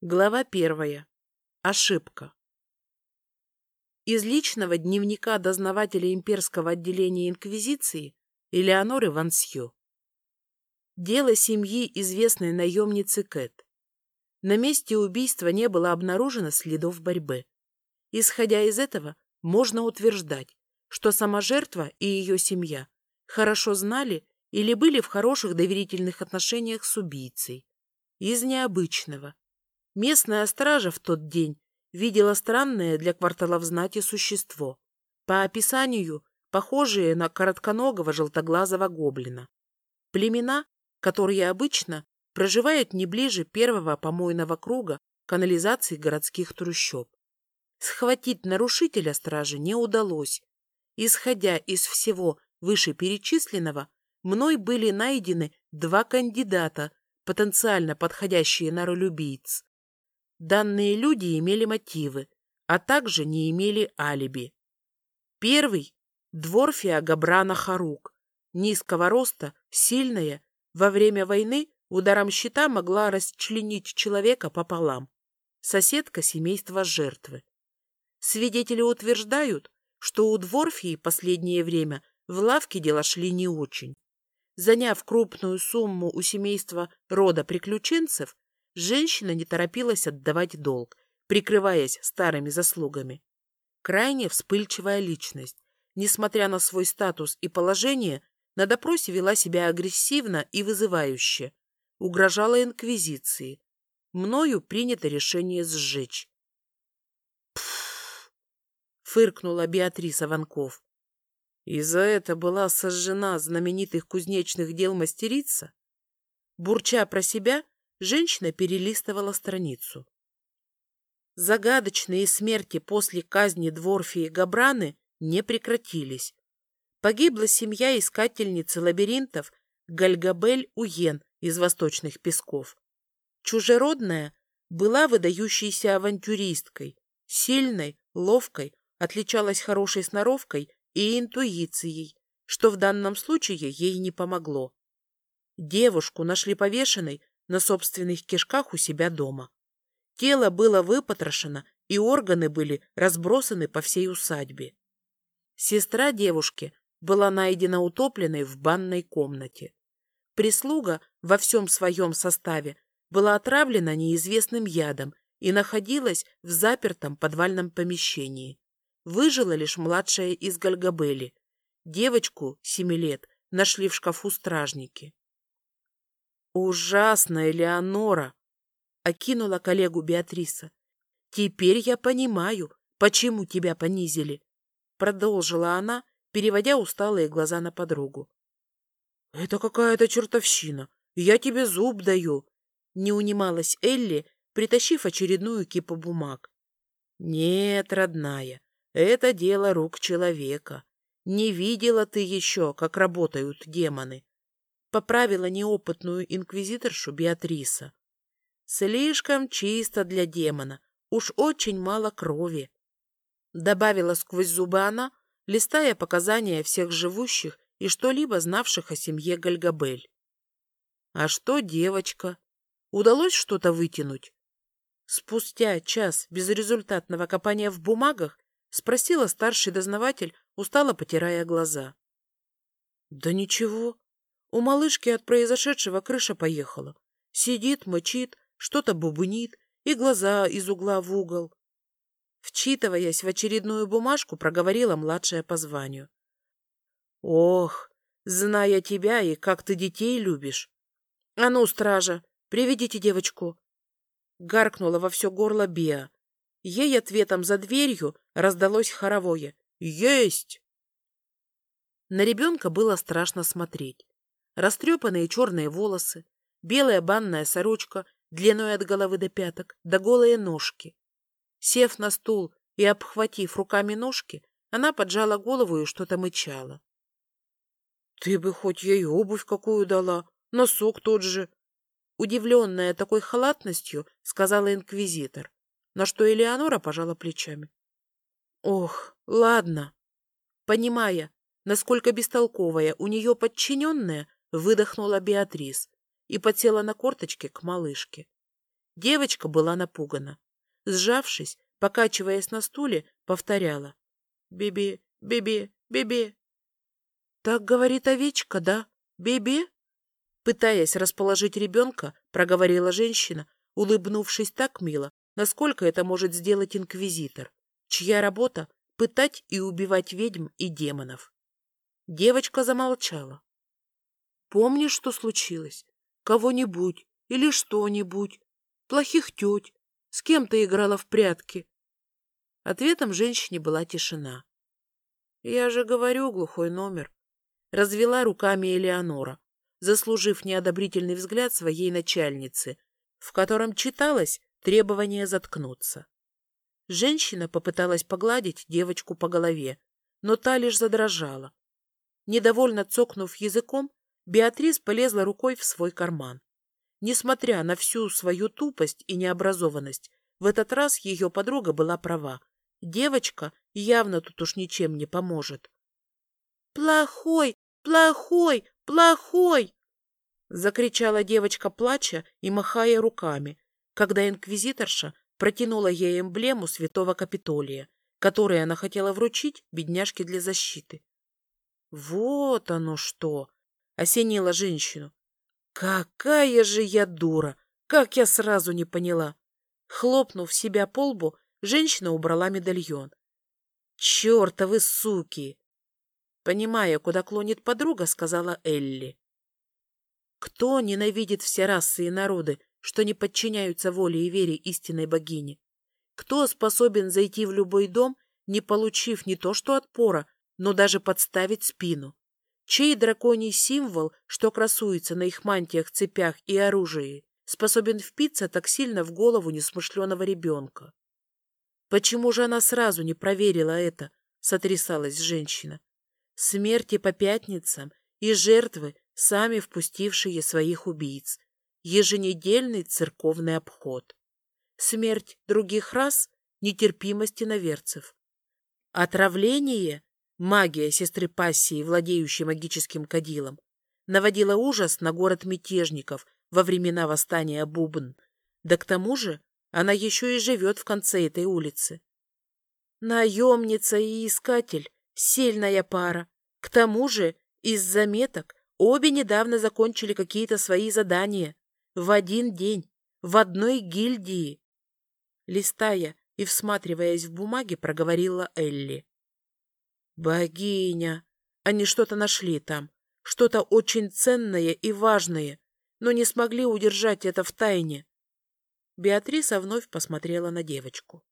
Глава первая. Ошибка. Из личного дневника дознавателя имперского отделения Инквизиции Элеоноры Вансью. Дело семьи известной наемницы Кэт. На месте убийства не было обнаружено следов борьбы. Исходя из этого, можно утверждать, что сама жертва и ее семья хорошо знали или были в хороших доверительных отношениях с убийцей. Из необычного – Местная стража в тот день видела странное для кварталов знати существо, по описанию похожее на коротконогого желтоглазого гоблина. Племена, которые обычно проживают не ближе первого помойного круга канализации городских трущоб. Схватить нарушителя стражи не удалось. Исходя из всего вышеперечисленного, мной были найдены два кандидата, потенциально подходящие на роль убийц. Данные люди имели мотивы, а также не имели алиби. Первый – Дворфия Габрана Харук, низкого роста, сильная, во время войны ударом щита могла расчленить человека пополам. Соседка семейства жертвы. Свидетели утверждают, что у Дворфии последнее время в лавке дела шли не очень. Заняв крупную сумму у семейства рода приключенцев, Женщина не торопилась отдавать долг, прикрываясь старыми заслугами. Крайне вспыльчивая личность, несмотря на свой статус и положение, на допросе вела себя агрессивно и вызывающе, угрожала инквизиции. Мною принято решение сжечь. «Пф!» — фыркнула Беатриса Ванков. «И за это была сожжена знаменитых кузнечных дел мастерица?» Бурча про себя, Женщина перелистывала страницу. Загадочные смерти после казни Дворфи Габраны не прекратились. Погибла семья искательницы лабиринтов Гальгабель Уен из Восточных Песков. Чужеродная была выдающейся авантюристкой, сильной, ловкой, отличалась хорошей сноровкой и интуицией, что в данном случае ей не помогло. Девушку нашли повешенной на собственных кишках у себя дома. Тело было выпотрошено, и органы были разбросаны по всей усадьбе. Сестра девушки была найдена утопленной в банной комнате. Прислуга во всем своем составе была отравлена неизвестным ядом и находилась в запертом подвальном помещении. Выжила лишь младшая из Гальгабели. Девочку, семи лет, нашли в шкафу стражники. «Ужасно, Элеонора!» — окинула коллегу Беатриса. «Теперь я понимаю, почему тебя понизили», — продолжила она, переводя усталые глаза на подругу. «Это какая-то чертовщина. Я тебе зуб даю», — не унималась Элли, притащив очередную кипу бумаг. «Нет, родная, это дело рук человека. Не видела ты еще, как работают демоны поправила неопытную инквизиторшу Беатриса. Слишком чисто для демона, уж очень мало крови. Добавила сквозь зубы она, листая показания всех живущих и что-либо знавших о семье Гальгабель. А что девочка? Удалось что-то вытянуть? Спустя час безрезультатного копания в бумагах спросила старший дознаватель, устало потирая глаза. — Да ничего, у малышки от произошедшего крыша поехала. Сидит, мочит, что-то бубнит и глаза из угла в угол. Вчитываясь в очередную бумажку, проговорила младшая по званию. «Ох, зная тебя и как ты детей любишь! А ну, стража, приведите девочку!» Гаркнула во все горло Беа. Ей ответом за дверью раздалось хоровое «Есть!». На ребенка было страшно смотреть растрепанные черные волосы, белая банная сорочка длиной от головы до пяток, да голые ножки. Сев на стул и обхватив руками ножки, она поджала голову и что-то мычала. — Ты бы хоть ей обувь какую дала, носок тот же. Удивленная такой халатностью, сказала инквизитор, на что Элеонора пожала плечами. — Ох, ладно. Понимая, насколько бестолковая у нее подчиненная, выдохнула Беатрис и подсела на корточки к малышке. Девочка была напугана. Сжавшись, покачиваясь на стуле, повторяла. «Бебе, бебе, бебе». «Так говорит овечка, да? Бебе?» Пытаясь расположить ребенка, проговорила женщина, улыбнувшись так мило, насколько это может сделать инквизитор, чья работа — пытать и убивать ведьм и демонов. Девочка замолчала. «Помнишь, что случилось? Кого-нибудь или что-нибудь? Плохих теть? С кем ты играла в прятки?» Ответом женщине была тишина. «Я же говорю, глухой номер», — развела руками Элеонора, заслужив неодобрительный взгляд своей начальницы, в котором читалось требование заткнуться. Женщина попыталась погладить девочку по голове, но та лишь задрожала. Недовольно цокнув языком, Беатрис полезла рукой в свой карман. Несмотря на всю свою тупость и необразованность, в этот раз ее подруга была права. Девочка явно тут уж ничем не поможет. «Плохой! Плохой! Плохой!» Закричала девочка, плача и махая руками, когда инквизиторша протянула ей эмблему святого Капитолия, которую она хотела вручить бедняжке для защиты. «Вот оно что!» — осенила женщину. «Какая же я дура! Как я сразу не поняла!» Хлопнув себя по лбу, женщина убрала медальон. «Чертовы суки!» Понимая, куда клонит подруга, сказала Элли. «Кто ненавидит все расы и народы, что не подчиняются воле и вере истинной богини? Кто способен зайти в любой дом, не получив не то что отпора, но даже подставить спину? Чей драконий символ, что красуется на их мантиях, цепях и оружии, способен впиться так сильно в голову несмышленого ребенка? Почему же она сразу не проверила это? Сотрясалась женщина. Смерти по пятницам и жертвы, сами впустившие своих убийц еженедельный церковный обход. Смерть других рас – нетерпимость иноверцев. Отравление – магия сестры Пассии, владеющей магическим кадилом, наводила ужас на город мятежников во времена восстания Бубн. Да к тому же она еще и живет в конце этой улицы. Наемница и искатель – сильная пара. К тому же из заметок обе недавно закончили какие-то свои задания в один день, в одной гильдии. Листая и всматриваясь в бумаги, проговорила Элли. Богиня! Они что-то нашли там, что-то очень ценное и важное, но не смогли удержать это в тайне. Беатриса вновь посмотрела на девочку.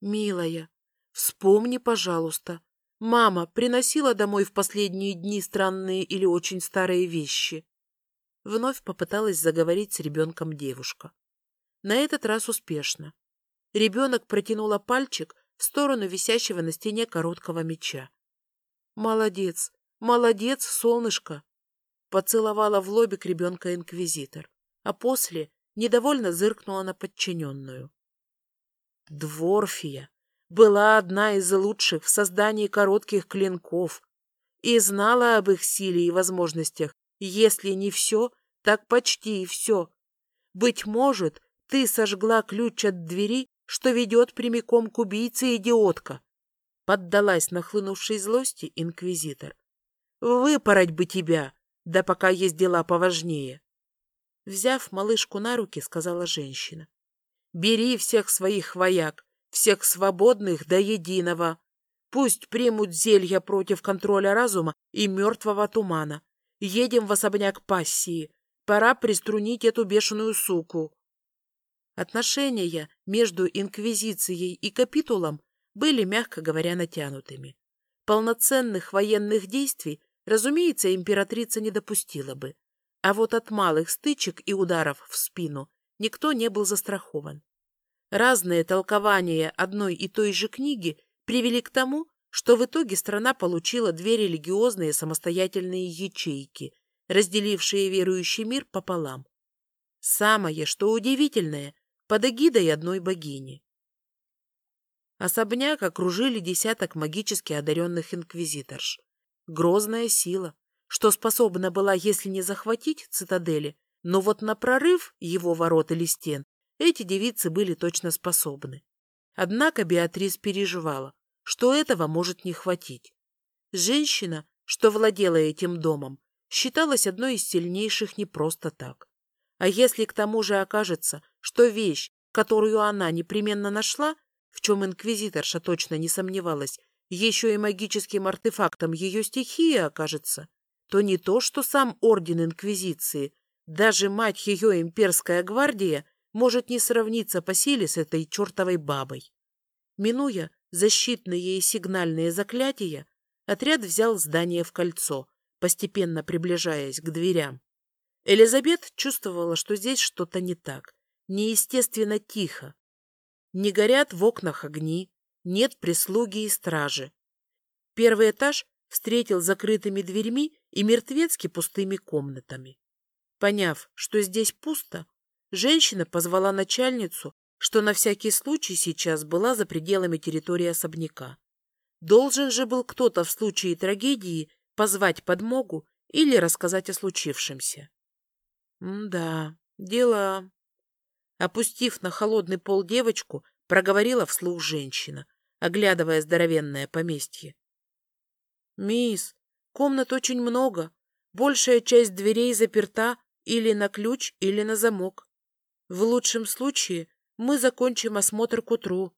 «Милая, вспомни, пожалуйста, мама приносила домой в последние дни странные или очень старые вещи. Вновь попыталась заговорить с ребенком девушка. На этот раз успешно. Ребенок протянула пальчик в сторону висящего на стене короткого меча. «Молодец! Молодец, солнышко!» Поцеловала в лобик ребенка инквизитор, а после недовольно зыркнула на подчиненную. Дворфия была одна из лучших в создании коротких клинков и знала об их силе и возможностях если не все, так почти все. Быть может, ты сожгла ключ от двери, что ведет прямиком к убийце идиотка. Поддалась нахлынувшей злости инквизитор. Выпороть бы тебя, да пока есть дела поважнее. Взяв малышку на руки, сказала женщина. Бери всех своих вояк, всех свободных до единого. Пусть примут зелья против контроля разума и мертвого тумана. Едем в особняк пассии. Пора приструнить эту бешеную суку. Отношения между инквизицией и капитулом были, мягко говоря, натянутыми. Полноценных военных действий, разумеется, императрица не допустила бы. А вот от малых стычек и ударов в спину никто не был застрахован. Разные толкования одной и той же книги привели к тому, что в итоге страна получила две религиозные самостоятельные ячейки, разделившие верующий мир пополам. Самое, что удивительное, под эгидой одной богини. Особняк окружили десяток магически одаренных инквизиторш. Грозная сила, что способна была, если не захватить цитадели, но вот на прорыв его ворот или стен эти девицы были точно способны. Однако Беатрис переживала, что этого может не хватить. Женщина, что владела этим домом, считалась одной из сильнейших не просто так. А если к тому же окажется, что вещь, которую она непременно нашла, в чем инквизиторша точно не сомневалась, еще и магическим артефактом ее стихии окажется, то не то, что сам Орден Инквизиции, даже мать ее имперская гвардия может не сравниться по силе с этой чертовой бабой. Минуя защитные и сигнальные заклятия, отряд взял здание в кольцо, постепенно приближаясь к дверям. Элизабет чувствовала, что здесь что-то не так, неестественно тихо. Не горят в окнах огни, нет прислуги и стражи. Первый этаж встретил закрытыми дверьми и мертвецки пустыми комнатами. Поняв, что здесь пусто, женщина позвала начальницу, что на всякий случай сейчас была за пределами территории особняка. Должен же был кто-то в случае трагедии позвать подмогу или рассказать о случившемся. Да, дела. Опустив на холодный пол девочку, проговорила вслух женщина, оглядывая здоровенное поместье. «Мисс, комнат очень много. Большая часть дверей заперта или на ключ, или на замок. В лучшем случае мы закончим осмотр к утру.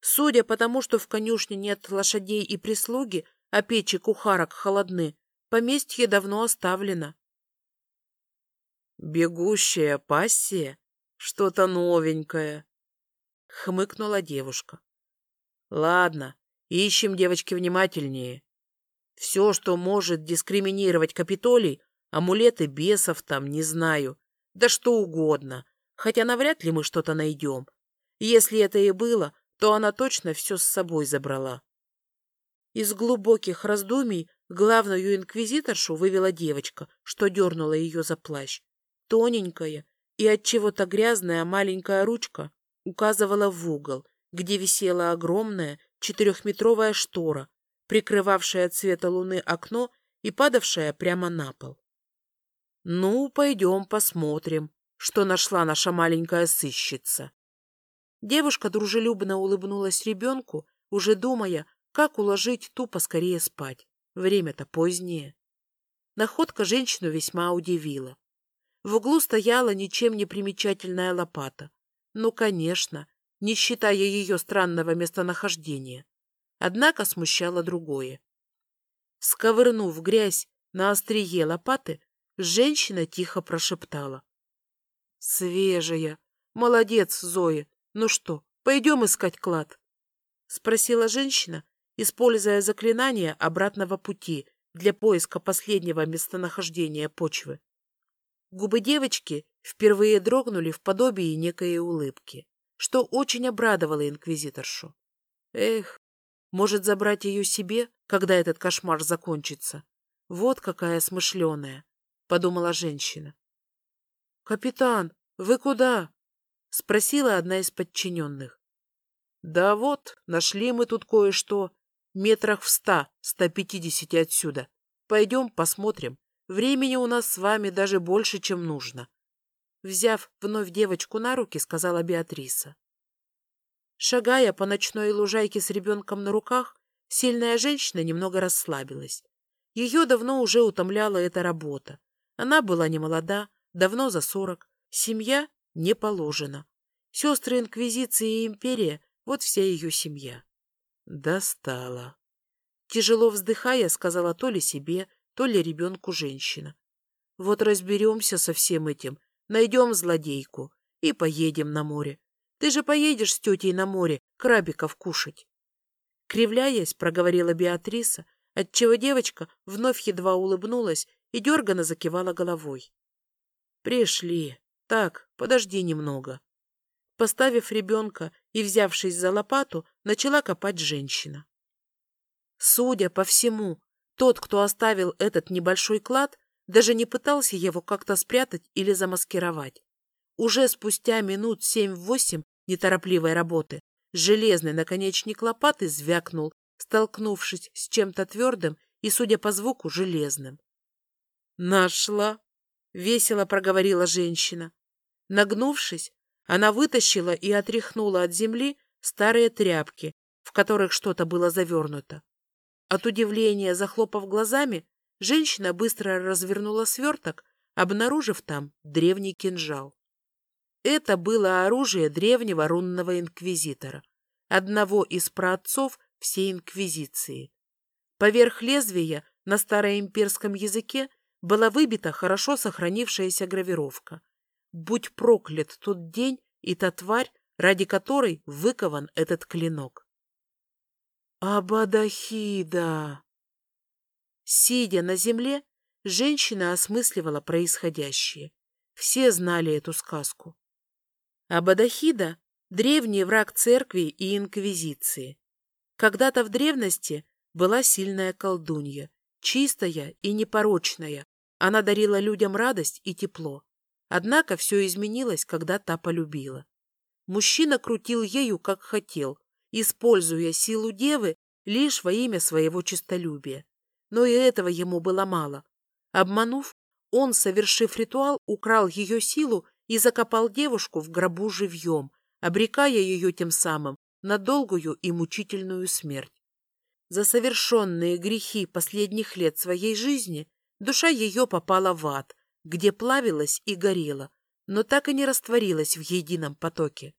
Судя по тому, что в конюшне нет лошадей и прислуги, а печи кухарок холодны, поместье давно оставлено. «Бегущая пассия? Что-то новенькое!» — хмыкнула девушка. «Ладно, ищем девочки внимательнее. Все, что может дискриминировать Капитолий, амулеты бесов там, не знаю, да что угодно, хотя навряд ли мы что-то найдем. Если это и было, то она точно все с собой забрала. Из глубоких раздумий главную инквизиторшу вывела девочка, что дернула ее за плащ. Тоненькая и от чего-то грязная маленькая ручка указывала в угол, где висела огромная четырехметровая штора, прикрывавшая от света луны окно и падавшая прямо на пол. «Ну, пойдем посмотрим, что нашла наша маленькая сыщица». Девушка дружелюбно улыбнулась ребенку, уже думая, как уложить ту поскорее спать. Время-то позднее. Находка женщину весьма удивила. В углу стояла ничем не примечательная лопата. Ну, конечно, не считая ее странного местонахождения. Однако смущало другое. Сковырнув грязь на острие лопаты, женщина тихо прошептала. — Свежая. Молодец, Зоя. Ну что, пойдем искать клад? — спросила женщина, используя заклинание обратного пути для поиска последнего местонахождения почвы. Губы девочки впервые дрогнули в подобии некой улыбки, что очень обрадовало инквизиторшу. Эх, может забрать ее себе, когда этот кошмар закончится? Вот какая смышленая, — подумала женщина. — Капитан, вы куда? — спросила одна из подчиненных. — Да вот, нашли мы тут кое-что, метрах в ста, ста пятидесяти отсюда. Пойдем посмотрим. Времени у нас с вами даже больше, чем нужно. Взяв вновь девочку на руки, сказала Беатриса. Шагая по ночной лужайке с ребенком на руках, сильная женщина немного расслабилась. Ее давно уже утомляла эта работа. Она была не молода, давно за сорок. Семья не положена. Сестры Инквизиции и Империя — вот вся ее семья. Достала. Тяжело вздыхая, сказала то ли себе, то ли ребенку женщина. Вот разберемся со всем этим, найдем злодейку и поедем на море. Ты же поедешь с тетей на море крабиков кушать. Кривляясь, проговорила Беатриса, отчего девочка вновь едва улыбнулась и дерганно закивала головой. Пришли. Так, подожди немного. Поставив ребенка и взявшись за лопату, начала копать женщина. Судя по всему, тот, кто оставил этот небольшой клад, даже не пытался его как-то спрятать или замаскировать. Уже спустя минут семь-восемь неторопливой работы железный наконечник лопаты звякнул, столкнувшись с чем-то твердым и, судя по звуку, железным. «Нашла!» — весело проговорила женщина. Нагнувшись, Она вытащила и отряхнула от земли старые тряпки, в которых что-то было завернуто. От удивления, захлопав глазами, женщина быстро развернула сверток, обнаружив там древний кинжал. Это было оружие древнего рунного инквизитора, одного из праотцов всей инквизиции. Поверх лезвия на староимперском языке была выбита хорошо сохранившаяся гравировка. Будь проклят тот день и та тварь, ради которой выкован этот клинок. Абадахида! Сидя на земле, женщина осмысливала происходящее. Все знали эту сказку. Абадахида — древний враг церкви и инквизиции. Когда-то в древности была сильная колдунья, чистая и непорочная. Она дарила людям радость и тепло. Однако все изменилось, когда та полюбила. Мужчина крутил ею, как хотел, используя силу девы лишь во имя своего честолюбия. Но и этого ему было мало. Обманув, он, совершив ритуал, украл ее силу и закопал девушку в гробу живьем, обрекая ее тем самым на долгую и мучительную смерть. За совершенные грехи последних лет своей жизни душа ее попала в ад, где плавилась и горела, но так и не растворилась в едином потоке.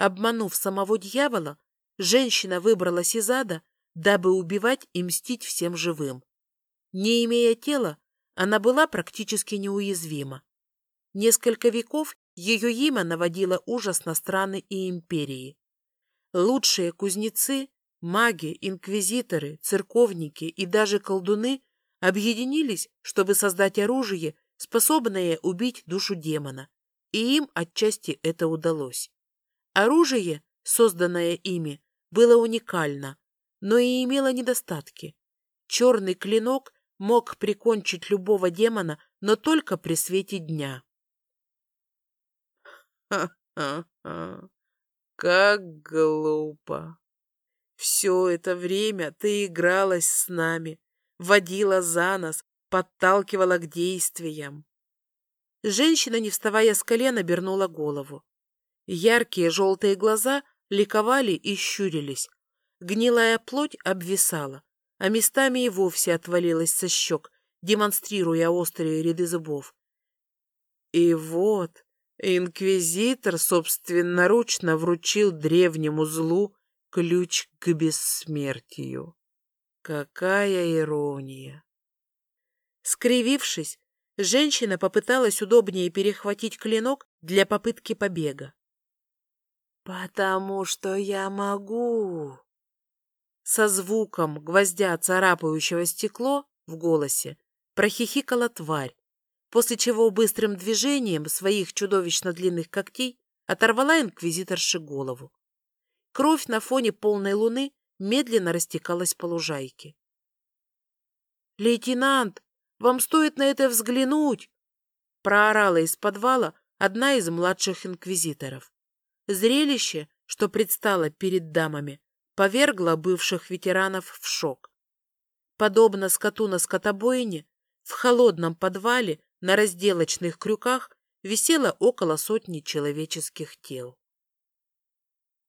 Обманув самого дьявола, женщина выбралась из ада, дабы убивать и мстить всем живым. Не имея тела, она была практически неуязвима. Несколько веков ее имя наводило ужас на страны и империи. Лучшие кузнецы, маги, инквизиторы, церковники и даже колдуны объединились, чтобы создать оружие, способное убить душу демона, и им отчасти это удалось. Оружие, созданное ими, было уникально, но и имело недостатки. Черный клинок мог прикончить любого демона, но только при свете дня. Ха-ха-ха, как глупо! Все это время ты игралась с нами, водила за нос, подталкивала к действиям. Женщина, не вставая с колен, обернула голову. Яркие желтые глаза ликовали и щурились. Гнилая плоть обвисала, а местами и вовсе отвалилась со щек, демонстрируя острые ряды зубов. И вот инквизитор собственноручно вручил древнему злу ключ к бессмертию. Какая ирония! Скривившись, женщина попыталась удобнее перехватить клинок для попытки побега. «Потому что я могу!» Со звуком гвоздя царапающего стекло в голосе прохихикала тварь, после чего быстрым движением своих чудовищно длинных когтей оторвала инквизиторше голову. Кровь на фоне полной луны медленно растекалась по лужайке. «Лейтенант, вам стоит на это взглянуть!» проорала из подвала одна из младших инквизиторов. Зрелище, что предстало перед дамами, повергло бывших ветеранов в шок. Подобно скоту на скотобойне, в холодном подвале на разделочных крюках висело около сотни человеческих тел.